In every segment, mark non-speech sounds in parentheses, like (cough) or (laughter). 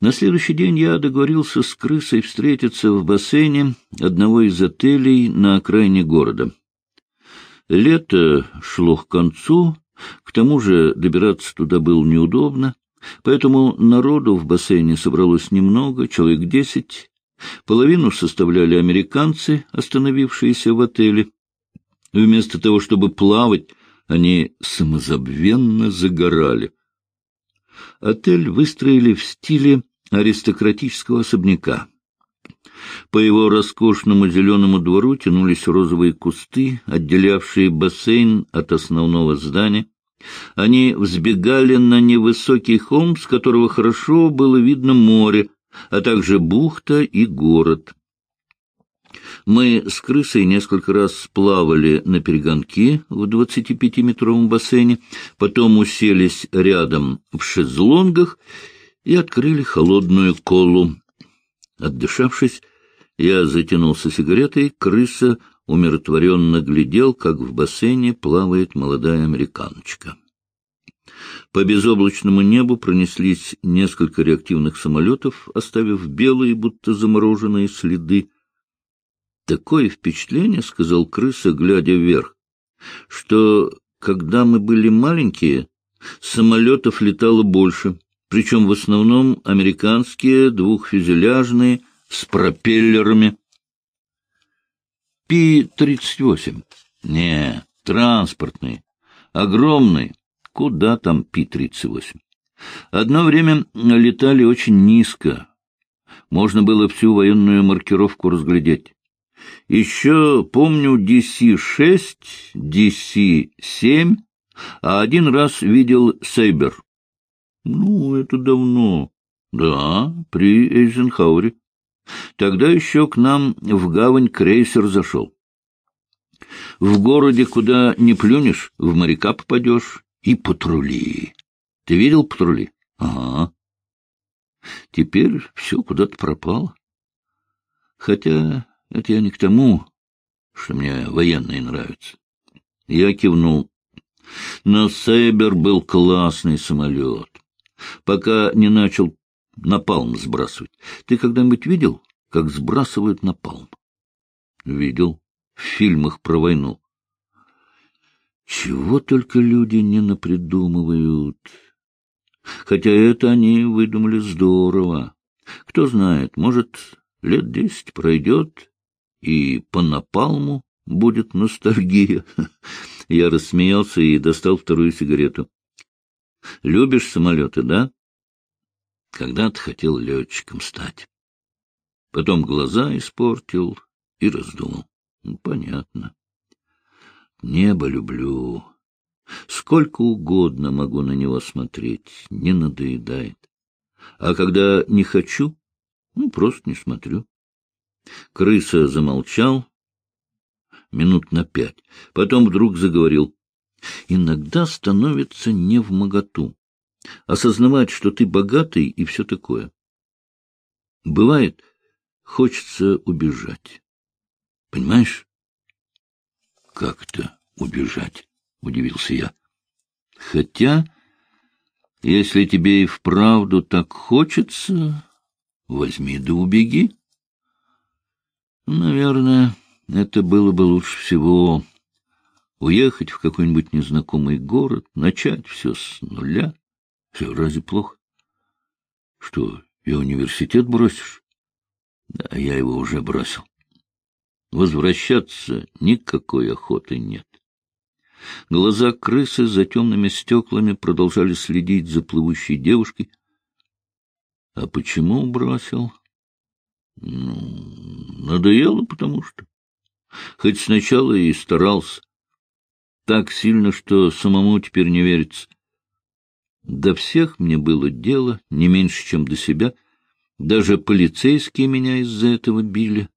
На следующий день я договорился с крысой встретиться в бассейне одного из отелей на окраине города. Лето шло к концу, к тому же добираться туда было неудобно, поэтому народу в бассейне собралось немного, человек десять. Половину составляли американцы, остановившиеся в отеле. Вместо того, чтобы плавать, они самозабвенно загорали. Отель выстроили в стиле аристократического особняка. По его роскошному зеленому двору тянулись розовые кусты, отделявшие бассейн от основного здания. Они взбегали на невысокий холм, с которого хорошо было видно море, а также бухта и город. Мы с крысой несколько раз плавали на перегонки в 25-метровом бассейне, потом уселись рядом в шезлонгах и открыли холодную колу. Отдышавшись, я затянулся сигаретой, крыса умиротворенно глядел, как в бассейне плавает молодая американочка. По безоблачному небу пронеслись несколько реактивных самолетов, оставив белые, будто замороженные следы. Такое впечатление, — сказал крыса, глядя вверх, — что, когда мы были маленькие, самолетов летало больше, причем в основном американские, двухфюзеляжные, с пропеллерами. Пи-38. Не, транспортный. Огромный. Куда там Пи-38? Одно время летали очень низко. Можно было всю военную маркировку разглядеть. Еще помню DC-6, DC-7, а один раз видел Сейбер. Ну, это давно. Да, при Эйзенхауэре. Тогда еще к нам в гавань крейсер зашел. В городе, куда не плюнешь, в моряка попадешь. И патрули. Ты видел патрули? Ага. Теперь все куда-то пропало. Хотя это я не к тому, что мне военные нравятся. Я кивнул. Но Сейбер был классный самолет. Пока не начал напалм сбрасывать. Ты когда-нибудь видел, как сбрасывают напалм? Видел. В фильмах про войну. Чего только люди не напридумывают. Хотя это они выдумали здорово. Кто знает, может, лет десять пройдет, и по напалму будет ностальгия. (laughs) Я рассмеялся и достал вторую сигарету. — Любишь самолеты, да? Когда-то хотел летчиком стать. Потом глаза испортил и раздумал. Ну, понятно. Небо люблю. Сколько угодно могу на него смотреть, не надоедает. А когда не хочу, ну, просто не смотрю. Крыса замолчал минут на пять, потом вдруг заговорил. Иногда становится не в моготу. Осознавать, что ты богатый и все такое. Бывает, хочется убежать. Понимаешь? Как это убежать? — удивился я. Хотя, если тебе и вправду так хочется, возьми да убеги. Наверное, это было бы лучше всего уехать в какой-нибудь незнакомый город, начать все с нуля. Все, разве плохо? Что, и университет бросишь? Да, я его уже бросил. Возвращаться никакой охоты нет. Глаза крысы за темными стеклами продолжали следить за плывущей девушкой. А почему бросил? Ну, надоело, потому что. Хоть сначала и старался. Так сильно, что самому теперь не верится. До всех мне было дело, не меньше, чем до себя. Даже полицейские меня из-за этого били.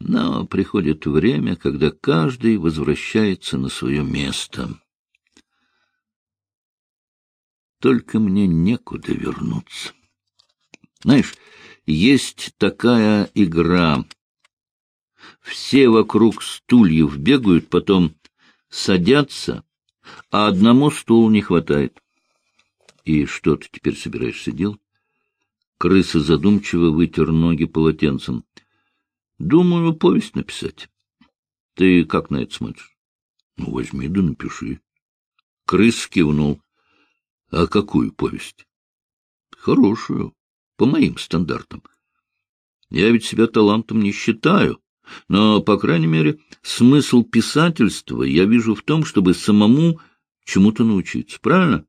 Но приходит время, когда каждый возвращается на свое место. Только мне некуда вернуться. Знаешь, есть такая игра. Все вокруг стульев бегают, потом садятся, а одному стулу не хватает. И что ты теперь собираешься делать? Крыса задумчиво вытер ноги полотенцем. — Думаю, повесть написать. Ты как на это смотришь? — Ну, возьми да напиши. Крыс кивнул. — А какую повесть? — Хорошую, по моим стандартам. Я ведь себя талантом не считаю, но, по крайней мере, смысл писательства я вижу в том, чтобы самому чему-то научиться. Правильно?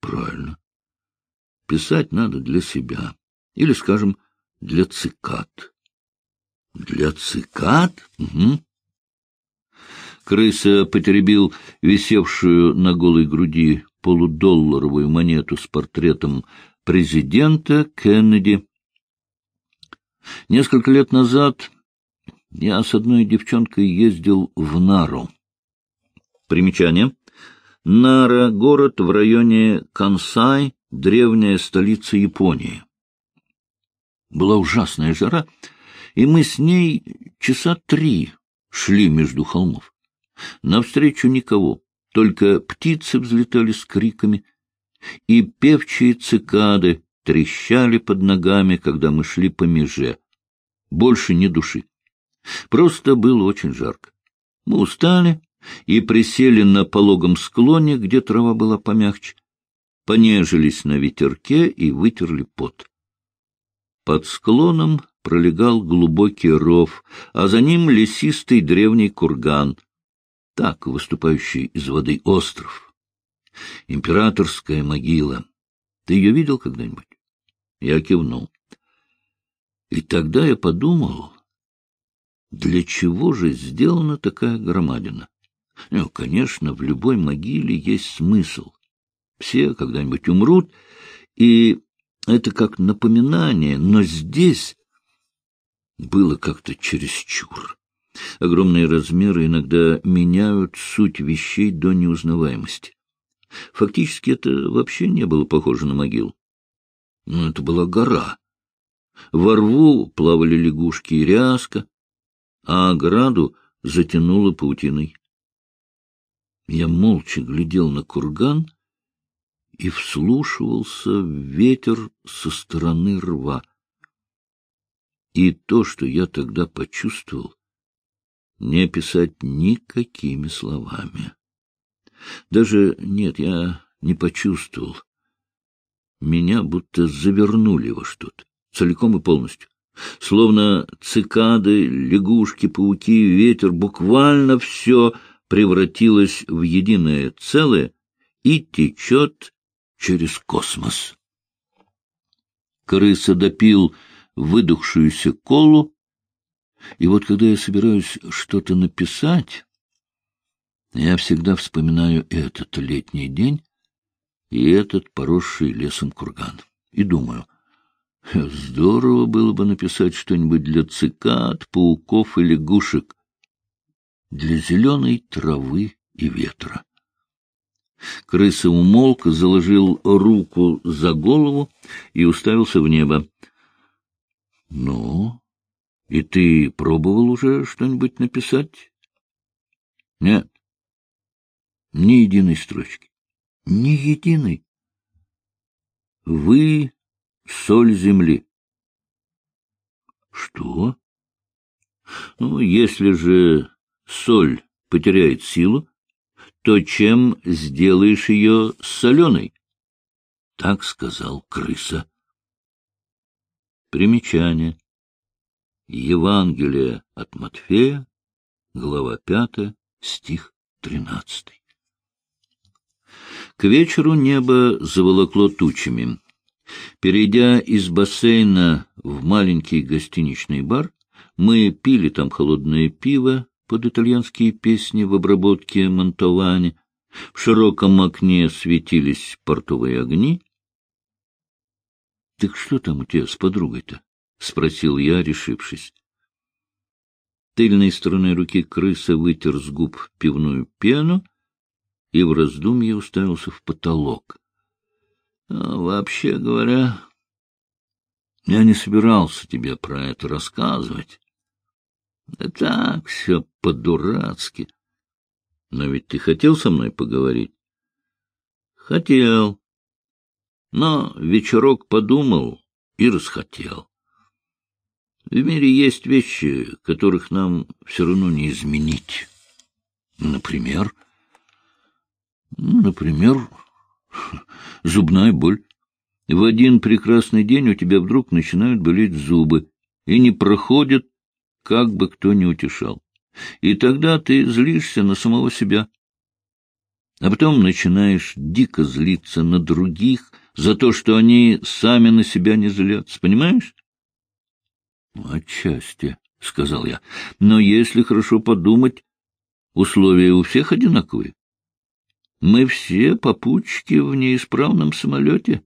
Правильно. Писать надо для себя. Или, скажем, для цикад. Для цикад? Угу. Крыса потеребил висевшую на голой груди полудолларовую монету с портретом президента Кеннеди. Несколько лет назад я с одной девчонкой ездил в Нару. Примечание. Нара — город в районе Кансай, древняя столица Японии. Была ужасная жара, и мы с ней часа три шли между холмов. Навстречу никого, только птицы взлетали с криками, и певчие цикады трещали под ногами, когда мы шли по меже. Больше ни души. Просто было очень жарко. Мы устали и присели на пологом склоне, где трава была помягче, понежились на ветерке и вытерли пот. Под склоном пролегал глубокий ров, а за ним лесистый древний курган, так выступающий из воды остров. Императорская могила. Ты ее видел когда-нибудь? Я кивнул. И тогда я подумал, для чего же сделана такая громадина? Ну, конечно, в любой могиле есть смысл. Все когда-нибудь умрут, и это как напоминание, но здесь было как-то чересчур. Огромные размеры иногда меняют суть вещей до неузнаваемости. Фактически это вообще не было похоже на могилу. Но это была гора. Во рву плавали лягушки и ряска, а ограду затянуло паутиной. Я молча глядел на курган и вслушивался в ветер со стороны рва. И то, что я тогда почувствовал, не описать никакими словами. Даже нет, я не почувствовал. Меня будто завернули во что-то, целиком и полностью. Словно цикады, лягушки, пауки, ветер, буквально все превратилось в единое целое и течет через космос. Крыса допил выдохшуюся колу, и вот когда я собираюсь что-то написать, я всегда вспоминаю этот летний день и этот поросший лесом курган. И думаю, здорово было бы написать что-нибудь для цикад, пауков и лягушек, для зеленой травы и ветра. Крыса умолк, заложил руку за голову и уставился в небо. — Ну, и ты пробовал уже что-нибудь написать? — Нет. Ни единой строчки. Ни единой. Вы — соль земли. Что? Ну, если же соль потеряет силу, то чем сделаешь ее соленой? Так сказал крыса. Примечание. Евангелие от Матфея, глава пятая, стих тринадцатый. К вечеру небо заволокло тучами. Перейдя из бассейна в маленький гостиничный бар, мы пили там холодное пиво, под итальянские песни в обработке Монтовани. В широком окне светились портовые огни. — Так что там у тебя с подругой-то? — спросил я, решившись. Тыльной стороной руки крыса вытер с губ пивную пену и в раздумье уставился в потолок. А, вообще говоря, я не собирался тебе про это рассказывать. Да так, все по-дурацки. Но ведь ты хотел со мной поговорить? Хотел. Но вечерок подумал, и расхотел. В мире есть вещи, которых нам все равно не изменить. Например? Например, (laughs) зубная боль. В один прекрасный день у тебя вдруг начинают болеть зубы, и не проходят, как бы кто ни утешал. И тогда ты злишься на самого себя. А потом начинаешь дико злиться на других за то, что они сами на себя не злятся, понимаешь? — Отчасти, — сказал я. — Но если хорошо подумать, условия у всех одинаковые. Мы все попутчики в неисправном самолете.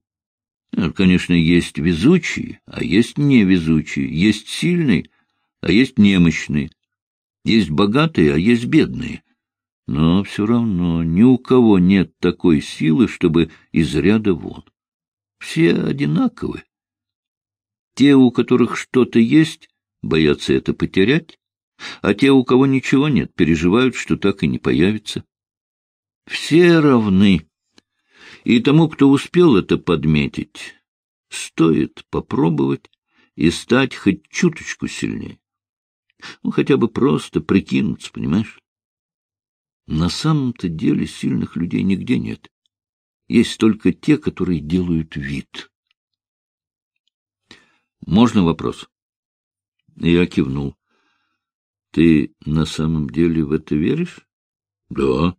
Конечно, есть везучие, а есть невезучие, есть сильные, а есть немощные, есть богатые, а есть бедные. Но все равно ни у кого нет такой силы, чтобы из ряда вон. Все одинаковы. Те, у которых что-то есть, боятся это потерять, а те, у кого ничего нет, переживают, что так и не появится. Все равны. И тому, кто успел это подметить, стоит попробовать и стать хоть чуточку сильнее. Ну, хотя бы просто прикинуться, понимаешь? На самом-то деле сильных людей нигде нет. Есть только те, которые делают вид. Можно вопрос? Я кивнул. Ты на самом деле в это веришь? Да.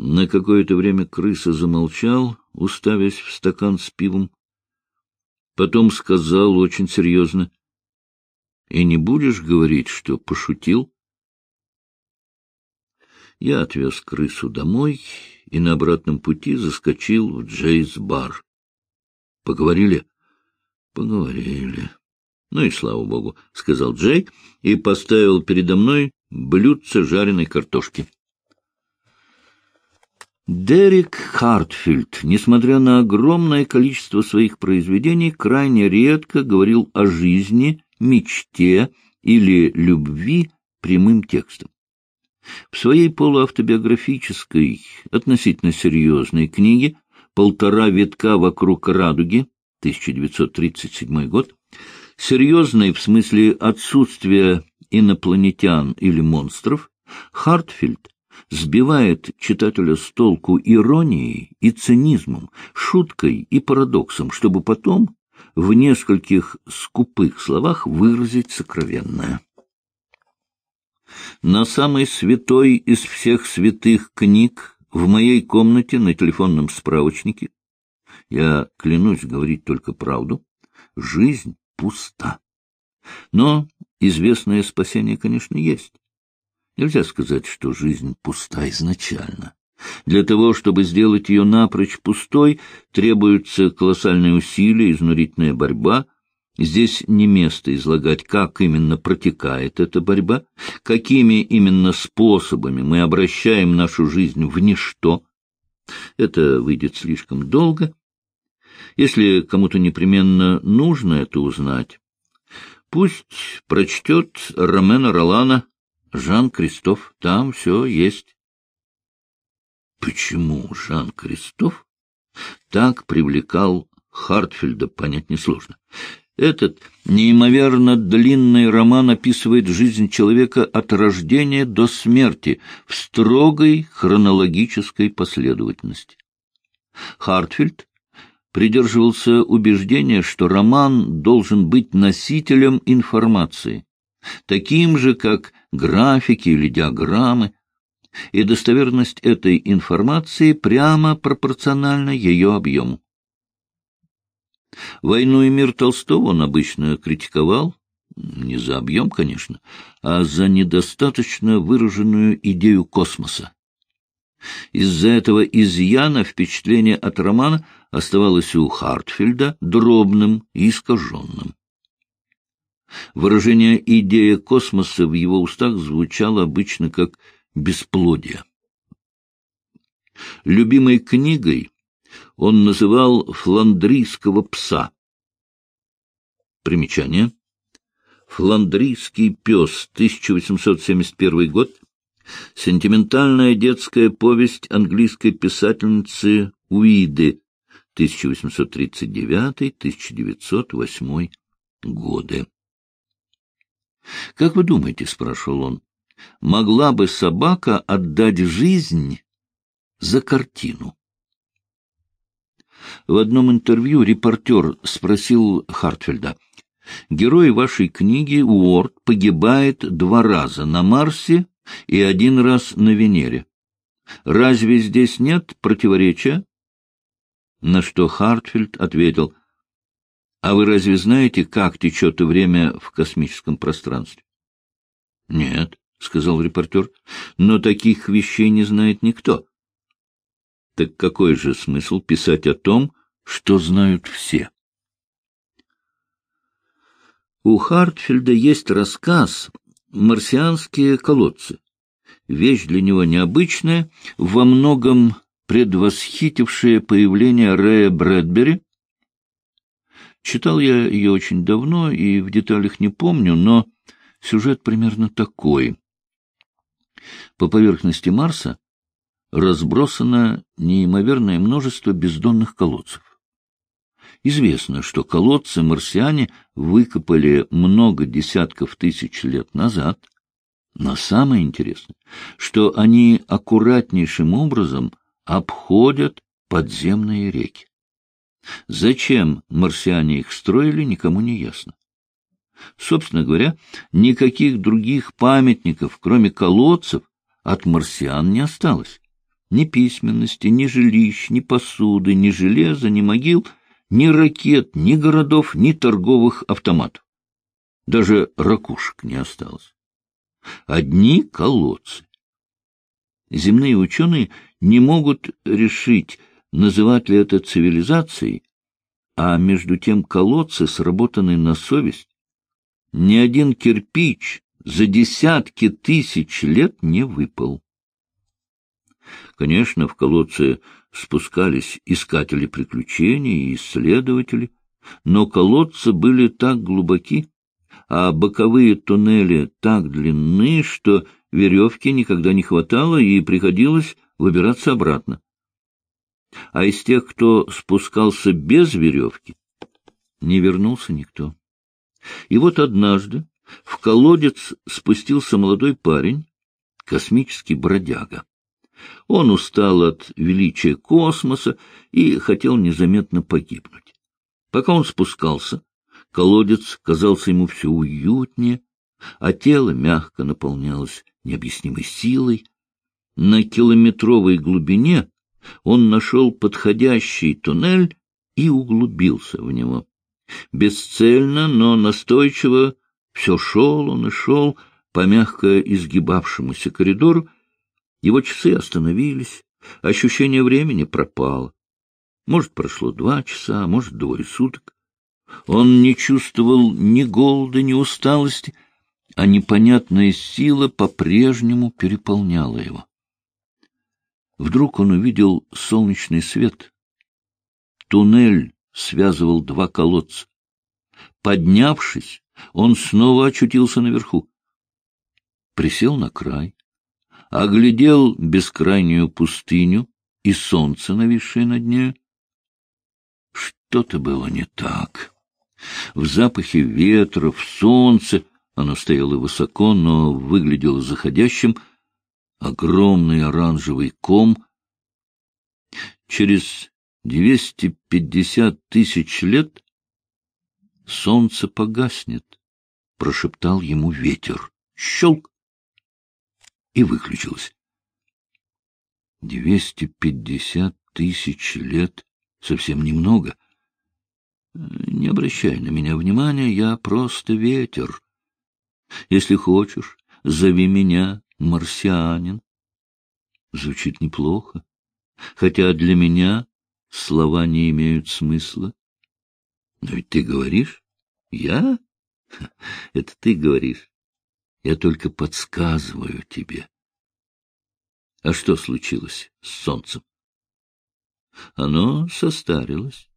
На какое-то время крыса замолчал, уставясь в стакан с пивом. Потом сказал очень серьезно. — И не будешь говорить, что пошутил? Я отвез крысу домой и на обратном пути заскочил в Джейс-бар. — Поговорили? — Поговорили. — Ну и слава богу, — сказал Джей и поставил передо мной блюдце жареной картошки. Дерек Хартфилд, несмотря на огромное количество своих произведений, крайне редко говорил о жизни, мечте или любви прямым текстом. В своей полуавтобиографической, относительно серьезной книге «Полтора витка вокруг радуги» 1937 год, серьезной в смысле отсутствия инопланетян или монстров, Хартфилд сбивает читателя с толку иронией и цинизмом, шуткой и парадоксом, чтобы потом в нескольких скупых словах выразить сокровенное. На самой святой из всех святых книг в моей комнате на телефонном справочнике я клянусь говорить только правду, жизнь пуста. Но известное спасение, конечно, есть. Нельзя сказать, что жизнь пуста изначально. Для того, чтобы сделать ее напрочь пустой, требуются колоссальные усилия, изнурительная борьба. Здесь не место излагать, как именно протекает эта борьба, какими именно способами мы обращаем нашу жизнь в ничто. Это выйдет слишком долго. Если кому-то непременно нужно это узнать, пусть прочтет Ромена Ролана Жан-Кристоф, там все есть. Почему Жан-Кристоф так привлекал Хартфельда, понять несложно. Этот неимоверно длинный роман описывает жизнь человека от рождения до смерти в строгой хронологической последовательности. Хартфельд придерживался убеждения, что роман должен быть носителем информации, таким же, как графики или диаграммы, и достоверность этой информации прямо пропорциональна ее объему. «Войну и мир» Толстого он обычно критиковал, не за объем, конечно, а за недостаточно выраженную идею космоса. Из-за этого изъяна впечатление от романа оставалось у Хартфельда дробным и искаженным. Выражение «идея космоса» в его устах звучало обычно как «бесплодие». Любимой книгой он называл «фландрийского пса». Примечание. «Фландрийский пес», 1871 год. Сентиментальная детская повесть английской писательницы Уиды, 1839-1908 годы. «Как вы думаете, — спрашивал он, — могла бы собака отдать жизнь за картину?» В одном интервью репортер спросил Хартфельда, «Герой вашей книги Уорд погибает два раза на Марсе и один раз на Венере. Разве здесь нет противоречия?» На что Хартфельд ответил, «А вы разве знаете, как течет время в космическом пространстве?» «Нет», — сказал репортер, — «но таких вещей не знает никто». Так какой же смысл писать о том, что знают все? У Хартфельда есть рассказ «Марсианские колодцы». Вещь для него необычная, во многом предвосхитившая появление Рэя Брэдбери. Читал я ее очень давно и в деталях не помню, но сюжет примерно такой. По поверхности Марса разбросано неимоверное множество бездонных колодцев. Известно, что колодцы марсиане выкопали много десятков тысяч лет назад, но самое интересное, что они аккуратнейшим образом обходят подземные реки. Зачем марсиане их строили, никому не ясно. Собственно говоря, никаких других памятников, кроме колодцев, от марсиан не осталось. Ни письменности, ни жилищ, ни посуды, ни железа, ни могил, ни ракет, ни городов, ни торговых автоматов. Даже ракушек не осталось. Одни колодцы. Земные ученые не могут решить, называть ли это цивилизацией, а между тем колодцы сработаны на совесть. Ни один кирпич за десятки тысяч лет не выпал. Конечно, в колодце спускались искатели приключений и исследователи, но колодцы были так глубоки, а боковые туннели так длинны, что веревки никогда не хватало и приходилось выбираться обратно. А из тех, кто спускался без веревки, не вернулся никто. И вот однажды в колодец спустился молодой парень, космический бродяга. Он устал от величия космоса и хотел незаметно погибнуть. Пока он спускался, колодец казался ему все уютнее, а тело мягко наполнялось необъяснимой силой. На километровой глубине он нашел подходящий туннель и углубился в него. Бесцельно, но настойчиво все шел он и шел по мягко изгибавшемуся коридору, его часы остановились, ощущение времени пропало. Может, прошло два часа, может, двое суток. Он не чувствовал ни голода, ни усталости, а непонятная сила по-прежнему переполняла его. Вдруг он увидел солнечный свет. Туннель связывал два колодца. Поднявшись, он снова очутился наверху. Присел на край, оглядел бескрайнюю пустыню и солнце, нависшее над нею. Что-то было не так. В запахе ветра, в солнце оно стояло высоко, но выглядело заходящим. Огромный оранжевый ком. Через двести пятьдесят тысяч лет солнце погаснет, — прошептал ему ветер. Щелк! и. Двести пятьдесят тысяч лет — совсем немного. Не обращай на меня внимания, я просто ветер. Если хочешь, зови меня марсианин. Звучит неплохо, хотя для меня слова не имеют смысла. Но ведь ты говоришь, я? Это ты говоришь. Я только подсказываю тебе. А что случилось с солнцем? Оно состарилось.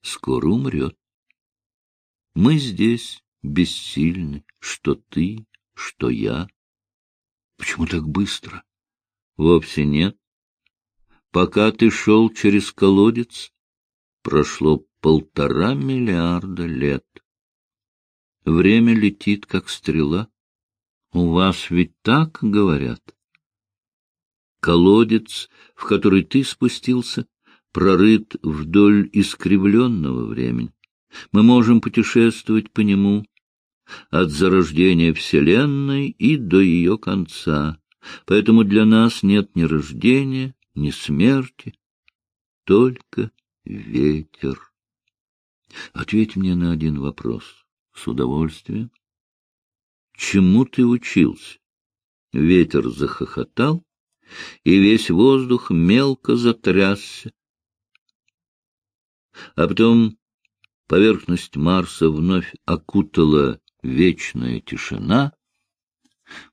Скоро умрет. Мы здесь бессильны, что ты, что я. Почему так быстро? Вовсе нет. Пока ты шел через колодец, прошло полтора миллиарда лет. Время летит, как стрела. У вас ведь так говорят? Колодец, в который ты спустился, прорыт вдоль искривленного времени. Мы можем путешествовать по нему от зарождения Вселенной и до ее конца. Поэтому для нас нет ни рождения, ни смерти, только ветер. Ответь мне на один вопрос. С удовольствием. Чему ты учился? Ветер захохотал, и весь воздух мелко затрясся. А потом поверхность Марса вновь окутала вечная тишина.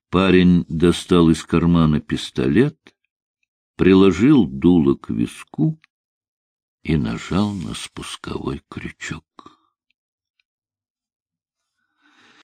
Парень достал из кармана пистолет, приложил дуло к виску и нажал на спусковой крючок.